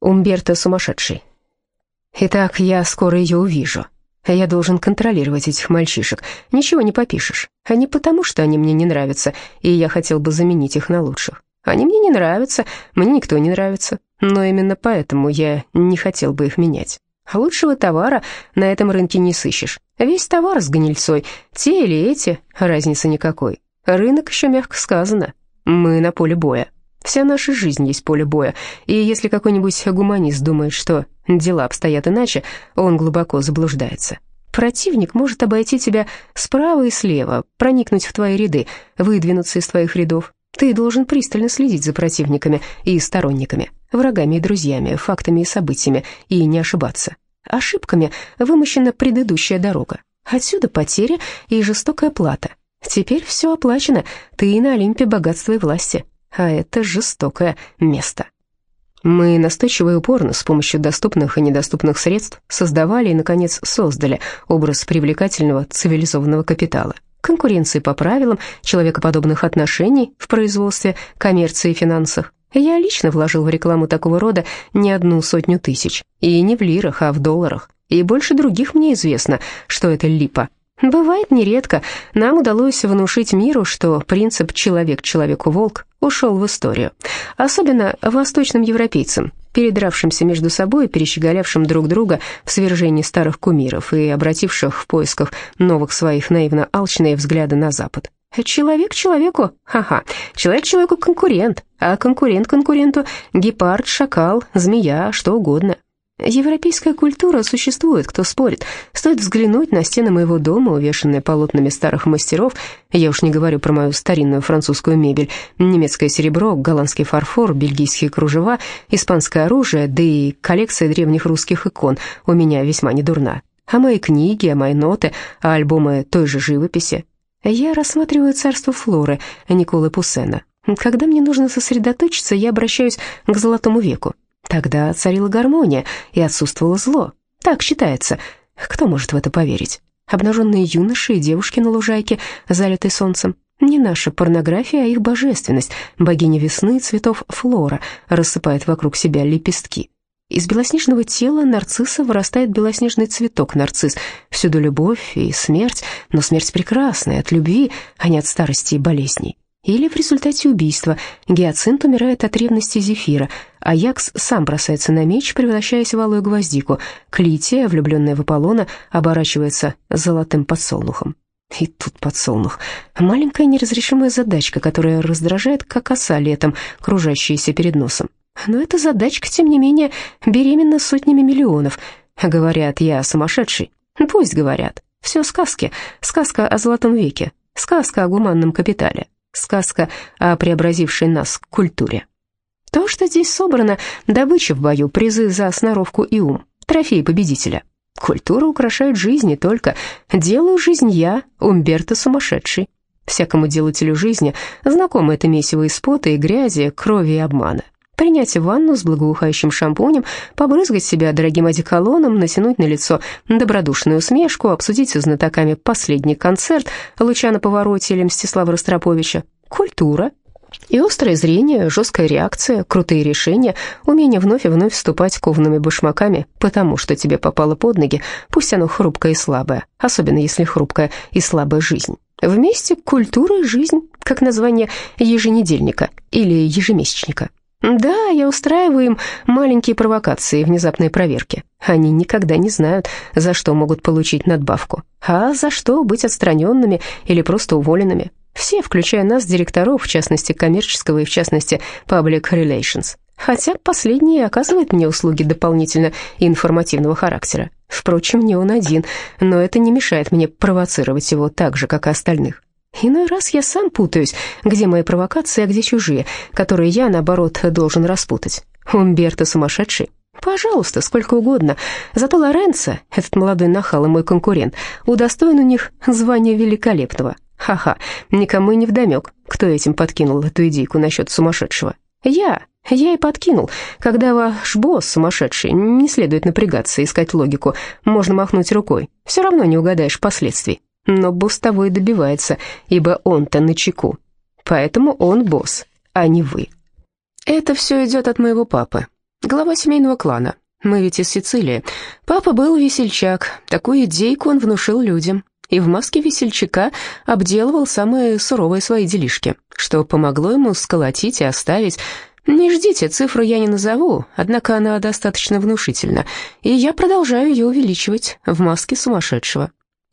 Умберто сумасшедший. Итак, я скоро ее увижу. Я должен контролировать этих мальчишек. Ничего не попишешь. Не потому, что они мне не нравятся, и я хотел бы заменить их на лучших. Они мне не нравятся, мне никто не нравится. Но именно поэтому я не хотел бы их менять. А лучшего товара на этом рынке не сыщешь. Весь товар с гнильцой, те или эти, разницы никакой. Рынок еще мягко сказано. Мы на поле боя. Вся наша жизнь есть поле боя, и если какой-нибудь гуманист думает, что дела обстоят иначе, он глубоко заблуждается. Противник может обойти тебя справа и слева, проникнуть в твои ряды, выдвинуться из твоих рядов. Ты должен пристально следить за противниками и сторонниками, врагами и друзьями, фактами и событиями, и не ошибаться. Ошибками вымощена предыдущая дорога. Отсюда потери и жестокая плата. Теперь все оплачено, ты на Олимпе богатства и власти а это жестокое место. Мы настойчиво и упорно с помощью доступных и недоступных средств создавали и, наконец, создали образ привлекательного цивилизованного капитала, конкуренции по правилам, человекоподобных отношений в производстве, коммерции и финансах. Я лично вложил в рекламу такого рода не одну сотню тысяч, и не в лирах, а в долларах. И больше других мне известно, что это липа – Бывает нередко. Нам удалось внушить миру, что принцип «человек человеку волк» ушел в историю. Особенно восточным европейцам, передравшимся между собой, перещеголявшим друг друга в свержении старых кумиров и обративших в поисках новых своих наивно-алчные взгляды на Запад. Человек человеку, ха-ха, человек человеку конкурент, а конкурент конкуренту гепард, шакал, змея, что угодно. Европейская культура существует, кто спорит. Стоит взглянуть на стены моего дома, увешанные полотнами старых мастеров, я уж не говорю про мою старинную французскую мебель, немецкое серебро, голландский фарфор, бельгийские кружева, испанское оружие, да и коллекция древних русских икон у меня весьма недурна. А мои книги, а мои ноты, а альбомы той же живописи. Я рассматриваю царство Флоры Николы Пуссена. Когда мне нужно сосредоточиться, я обращаюсь к Золотому веку. Тогда царила гармония и отсутствовало зло. Так считается. Кто может в это поверить? Обнаженные юноши и девушки на лужайке, залитой солнцем. Не наша порнография, а их божественность. Богиня весны цветов Флора рассыпает вокруг себя лепестки. Из белоснежного тела нарцисса вырастает белоснежный цветок нарцисс. Всюду любовь и смерть, но смерть прекрасная, от любви, а не от старости и болезней. Или в результате убийства гиацинт умирает от ревности Зефира, а Якс сам бросается на меч, превращаясь в алую гвоздику. Клития, влюбленная в Аполлона, оборачивается золотым подсолнухом. И тут подсолнух. Маленькая неразрешимая задачка, которая раздражает, как оса летом, кружащаяся перед носом. Но эта задачка, тем не менее, беременна сотнями миллионов. Говорят, я сумасшедший. Пусть говорят. Все сказки. Сказка о золотом веке. Сказка о гуманном капитале сказка о преобразившей нас культуре. То, что здесь собрано, добыча в бою, призы за сноровку и ум, трофей победителя. Культура украшает жизнь не только. Делаю жизнь я, Умберто сумасшедший. Всякому делателю жизни знакомо это месиво из пота и грязи, крови и обмана принять ванну с благоухающим шампунем, побрызгать себя дорогим одеколоном, натянуть на лицо добродушную усмешку, обсудить со знатоками последний концерт Лучана Повороте или Мстислава Ростроповича. Культура, и острое зрение, жесткая реакция, крутые решения, умение вновь и вновь вступать ковными башмаками, потому что тебе попало под ноги, пусть оно хрупкое и слабое, особенно если хрупкая и слабая жизнь. Вместе культура и жизнь, как название еженедельника или ежемесячника. Да, я устраиваю им маленькие провокации и внезапные проверки. Они никогда не знают, за что могут получить надбавку, а за что быть отстраненными или просто уволенными. Все, включая нас, директоров, в частности коммерческого и в частности public relations. Хотя последний оказывает мне услуги дополнительно информативного характера. Впрочем, не он один, но это не мешает мне провоцировать его так же, как и остальных. Иной раз я сам путаюсь, где мои провокации, а где чужие, которые я, наоборот, должен распутать. Умберто сумасшедший? Пожалуйста, сколько угодно. Зато Лоренцо, этот молодой нахал и мой конкурент, удостоен у них звания великолепного. Ха-ха, никому и не вдомек, кто этим подкинул эту идейку насчет сумасшедшего. Я, я и подкинул. Когда ваш босс сумасшедший, не следует напрягаться, искать логику, можно махнуть рукой. Все равно не угадаешь последствий. Но босс того и добивается, ибо он-то на чеку. Поэтому он босс, а не вы. Это все идет от моего папы. Глава семейного клана. Мы ведь из Сицилии. Папа был весельчак. Такую идейку он внушил людям. И в маске весельчака обделывал самые суровые свои делишки, что помогло ему сколотить и оставить не ждите, цифру я не назову, однако она достаточно внушительна, и я продолжаю ее увеличивать в маске сумасшедшего.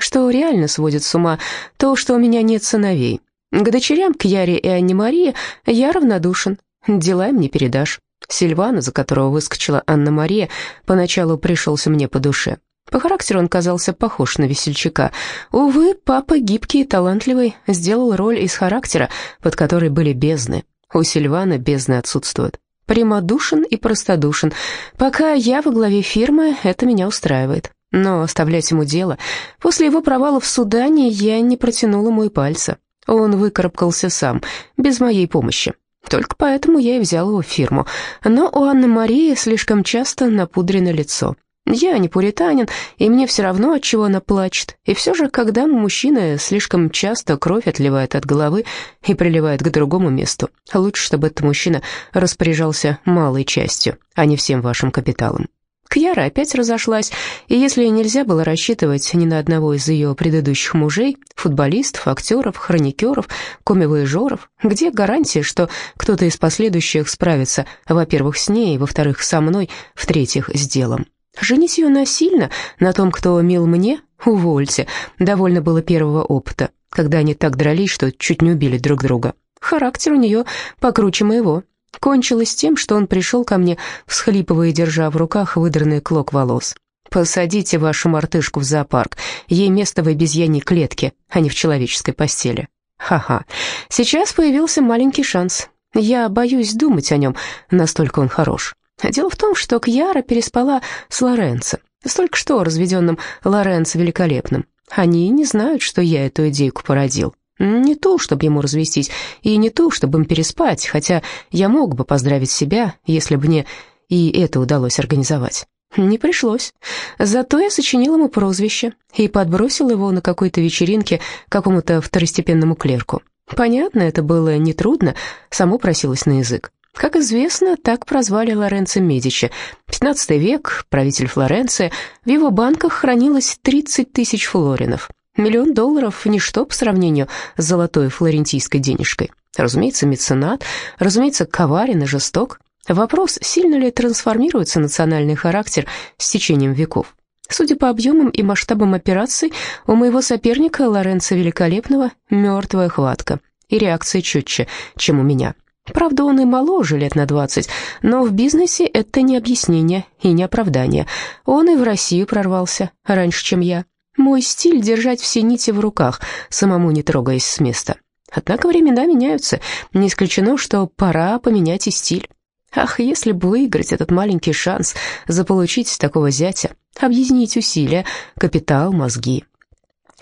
Что реально сводит с ума то, что у меня нет сыновей. К дочерям, к Яре и Анне Марии, я равнодушен, дела им не передашь. Сильвана, за которого выскочила Анна-Мария, поначалу пришелся мне по душе. По характеру он казался похож на весельчака. Увы, папа, гибкий и талантливый, сделал роль из характера, под которой были бездны. У Сильвана бездны отсутствуют. Прямодушен и простодушен. Пока я во главе фирмы, это меня устраивает. Но оставлять ему дело... После его провала в Судане я не протянул ему и пальца. Он выкарабкался сам, без моей помощи. Только поэтому я и взял его фирму. Но у Анны Марии слишком часто напудрено лицо. Я не пуританин, и мне все равно, от чего она плачет. И все же, когда у мужчины слишком часто кровь отливает от головы и приливает к другому месту, лучше, чтобы этот мужчина распоряжался малой частью, а не всем вашим капиталом. Кьяра опять разошлась, и если нельзя было рассчитывать ни на одного из ее предыдущих мужей, футболистов, актеров, хроникеров, комивоежеров, где гарантия, что кто-то из последующих справится, во-первых, с ней, во-вторых, со мной, в-третьих, с делом? Женить ее насильно на том, кто мил мне, увольте. Довольно было первого опыта, когда они так дрались, что чуть не убили друг друга. Характер у нее покруче моего. Кончилось тем, что он пришел ко мне, всхлипывая, держа в руках выдранный клок волос. «Посадите вашу мартышку в зоопарк. Ей место в обезьяньей клетке, а не в человеческой постели». Ха-ха. Сейчас появился маленький шанс. Я боюсь думать о нем, настолько он хорош. Дело в том, что Кьяра переспала с Лоренцо, с только что разведенным Лоренцо Великолепным. Они не знают, что я эту идейку породил. Не то, чтобы ему развестись, и не то, чтобы им переспать, хотя я мог бы поздравить себя, если бы мне и это удалось организовать. Не пришлось. Зато я сочинил ему прозвище и подбросил его на какой-то вечеринке какому-то второстепенному клерку. Понятно, это было нетрудно, само просилось на язык. Как известно, так прозвали Лоренцо Медичи. XV век, правитель Флоренции, в его банках хранилось 30 тысяч флоринов. Миллион долларов – ничто по сравнению с золотой флорентийской денежкой. Разумеется, меценат, разумеется, коварен и жесток. Вопрос, сильно ли трансформируется национальный характер с течением веков. Судя по объемам и масштабам операций, у моего соперника Лоренцо Великолепного мертвая хватка и реакция четче, чем у меня. Правда, он и моложе лет на двадцать, но в бизнесе это не объяснение и не оправдание. Он и в Россию прорвался раньше, чем я. Мой стиль — держать все нити в руках, самому не трогаясь с места. Однако времена меняются, не исключено, что пора поменять и стиль. Ах, если бы выиграть этот маленький шанс, заполучить такого зятя, объединить усилия, капитал, мозги.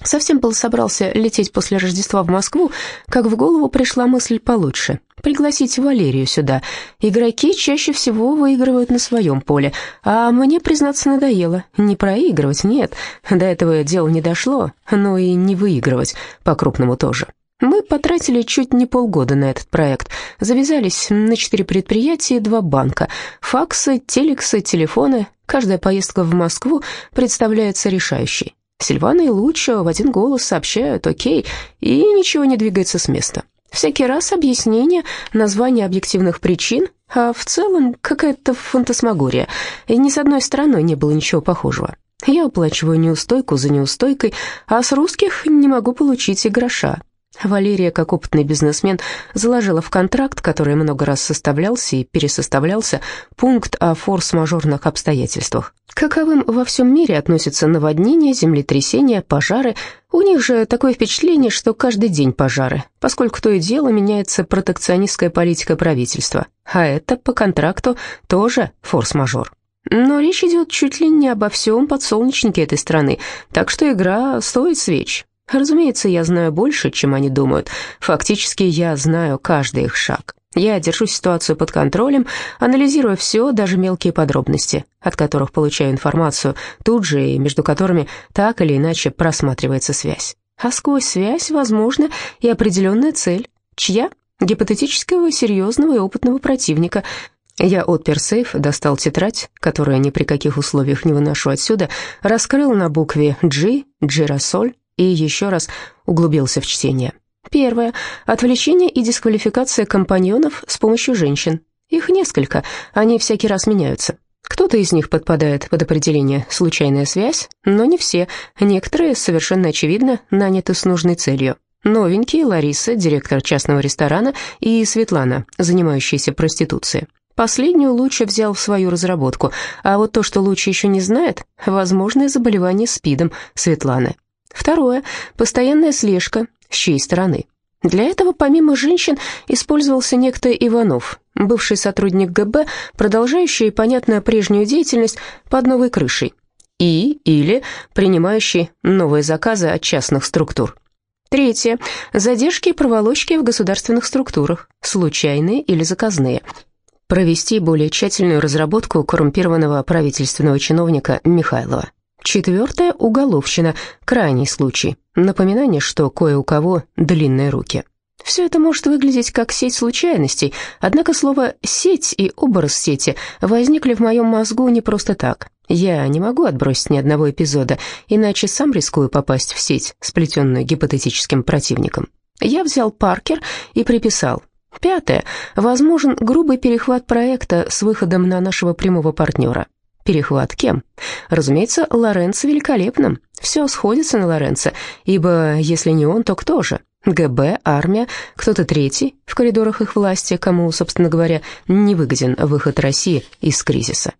Совсем был собрался лететь после Рождества в Москву, как в голову пришла мысль получше — пригласить Валерию сюда. Игроки чаще всего выигрывают на своем поле, а мне, признаться, надоело. Не проигрывать, нет, до этого дело не дошло, но и не выигрывать, по-крупному тоже. Мы потратили чуть не полгода на этот проект. Завязались на четыре предприятия и два банка. Факсы, телексы, телефоны. Каждая поездка в Москву представляется решающей. Сильвана и Лучо в один голос сообщают «Окей», и ничего не двигается с места. Всякий раз объяснение, название объективных причин, а в целом какая-то фантасмагория, и ни с одной стороны не было ничего похожего. Я уплачиваю неустойку за неустойкой, а с русских не могу получить и гроша. Валерия, как опытный бизнесмен, заложила в контракт, который много раз составлялся и пересоставлялся, пункт о форс-мажорных обстоятельствах. Каковым во всем мире относятся наводнения, землетрясения, пожары. У них же такое впечатление, что каждый день пожары, поскольку то и дело меняется протекционистская политика правительства. А это по контракту тоже форс-мажор. Но речь идет чуть ли не обо всем подсолнечнике этой страны, так что игра стоит свеч. Разумеется, я знаю больше, чем они думают. Фактически, я знаю каждый их шаг. Я держу ситуацию под контролем, анализирую все, даже мелкие подробности, от которых получаю информацию тут же и между которыми так или иначе просматривается связь. А сквозь связь, возможно, и определенная цель. Чья? Гипотетического, серьезного и опытного противника. Я отпер сейф, достал тетрадь, которую ни при каких условиях не выношу отсюда, раскрыл на букве «G», «Джирасоль» и еще раз углубился в чтение. Первое. Отвлечение и дисквалификация компаньонов с помощью женщин. Их несколько, они всякий раз меняются. Кто-то из них подпадает под определение «случайная связь», но не все. Некоторые, совершенно очевидно, наняты с нужной целью. Новенькие Лариса, директор частного ресторана, и Светлана, занимающаяся проституцией. Последнюю Луча взял в свою разработку, а вот то, что Луча еще не знает, возможное заболевание СПИДом Светланы. Второе. Постоянная слежка. С чьей стороны? Для этого помимо женщин использовался некто Иванов, бывший сотрудник ГБ, продолжающий, понятно, прежнюю деятельность под новой крышей, и или принимающий новые заказы от частных структур. Третье. Задержки и проволочки в государственных структурах, случайные или заказные. Провести более тщательную разработку коррумпированного правительственного чиновника Михайлова. Четвертое – уголовщина, крайний случай. Напоминание, что кое у кого длинные руки. Все это может выглядеть как сеть случайностей, однако слово «сеть» и образ сети возникли в моем мозгу не просто так. Я не могу отбросить ни одного эпизода, иначе сам рискую попасть в сеть, сплетенную гипотетическим противником. Я взял Паркер и приписал. Пятое. Возможен грубый перехват проекта с выходом на нашего прямого партнера. Перехват кем? Разумеется, Лоренцо великолепным. Все сходится на Лоренцо, ибо если не он, то кто же? ГБ, армия, кто-то третий в коридорах их власти, кому, собственно говоря, не выгоден выход России из кризиса.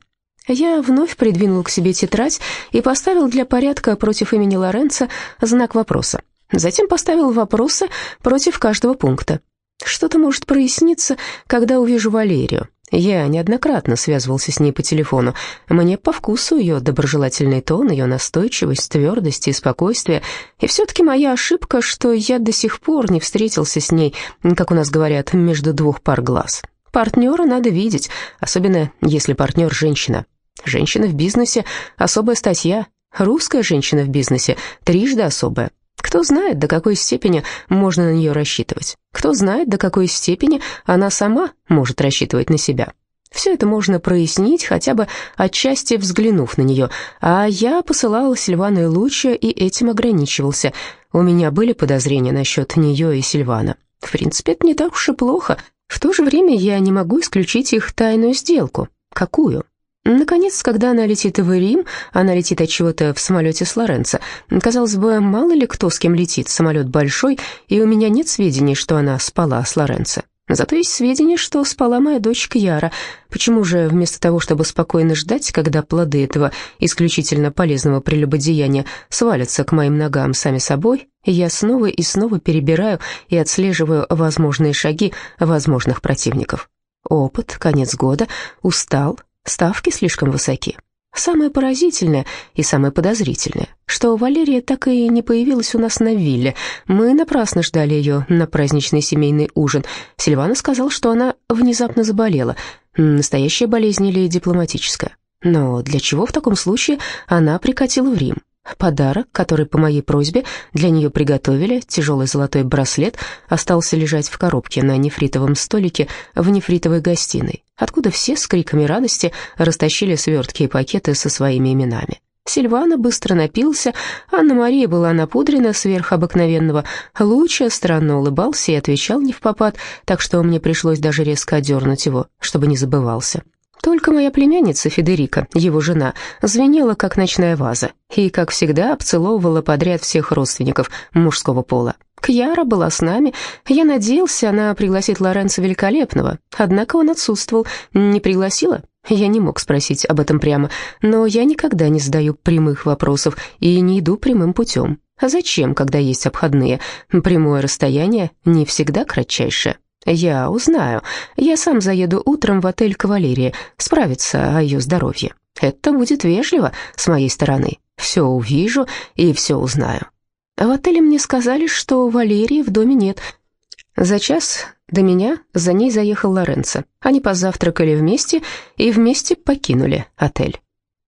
Я вновь придвинул к себе тетрадь и поставил для порядка против имени Лоренцо знак вопроса. Затем поставил вопросы против каждого пункта. Что-то может проясниться, когда увижу Валерию. Я неоднократно связывался с ней по телефону. Мне по вкусу ее доброжелательный тон, ее настойчивость, твердость и спокойствие. И все-таки моя ошибка, что я до сих пор не встретился с ней, как у нас говорят, между двух пар глаз. Партнера надо видеть, особенно если партнер женщина. Женщина в бизнесе – особая статья. Русская женщина в бизнесе – трижды особая. Кто знает, до какой степени можно на нее рассчитывать. Кто знает, до какой степени она сама может рассчитывать на себя. Все это можно прояснить, хотя бы отчасти взглянув на нее, а я посылал Сильвану и Луча и этим ограничивался. У меня были подозрения насчет нее и Сильвана. В принципе, это не так уж и плохо. В то же время я не могу исключить их тайную сделку. Какую? Наконец, когда она летит в Рим, она летит от чего-то в самолете с Лоренцо. Казалось бы, мало ли кто с кем летит, самолет большой, и у меня нет сведений, что она спала с Лоренцо. Зато есть сведения, что спала моя дочь Кьяра. Почему же вместо того, чтобы спокойно ждать, когда плоды этого исключительно полезного прелюбодеяния свалятся к моим ногам сами собой, я снова и снова перебираю и отслеживаю возможные шаги возможных противников? Опыт, конец года, устал, Ставки слишком высоки. Самое поразительное и самое подозрительное, что Валерия так и не появилась у нас на вилле. Мы напрасно ждали ее на праздничный семейный ужин. Сильвана сказал, что она внезапно заболела. Настоящая болезнь или дипломатическая? Но для чего в таком случае она прикатила в Рим? Подарок, который по моей просьбе для нее приготовили, тяжелый золотой браслет, остался лежать в коробке на нефритовом столике в нефритовой гостиной, откуда все с криками радости растащили свертки и пакеты со своими именами. Сильвана быстро напился, Анна-Мария была напудрена сверх обыкновенного, Луча странно улыбался и отвечал не в попад, так что мне пришлось даже резко одернуть его, чтобы не забывался. Только моя племянница Федерика, его жена, звенела, как ночная ваза, и, как всегда, обцеловывала подряд всех родственников мужского пола. Кьяра была с нами. Я надеялся, она пригласит Лоренцо Великолепного, однако он отсутствовал. Не пригласила? Я не мог спросить об этом прямо, но я никогда не задаю прямых вопросов и не иду прямым путем. А зачем, когда есть обходные? Прямое расстояние не всегда кратчайшее. «Я узнаю. Я сам заеду утром в отель «Кавалерия» справиться о ее здоровье. Это будет вежливо с моей стороны. Все увижу и все узнаю». В отеле мне сказали, что Валерии в доме нет. За час до меня за ней заехал Лоренцо. Они позавтракали вместе и вместе покинули отель.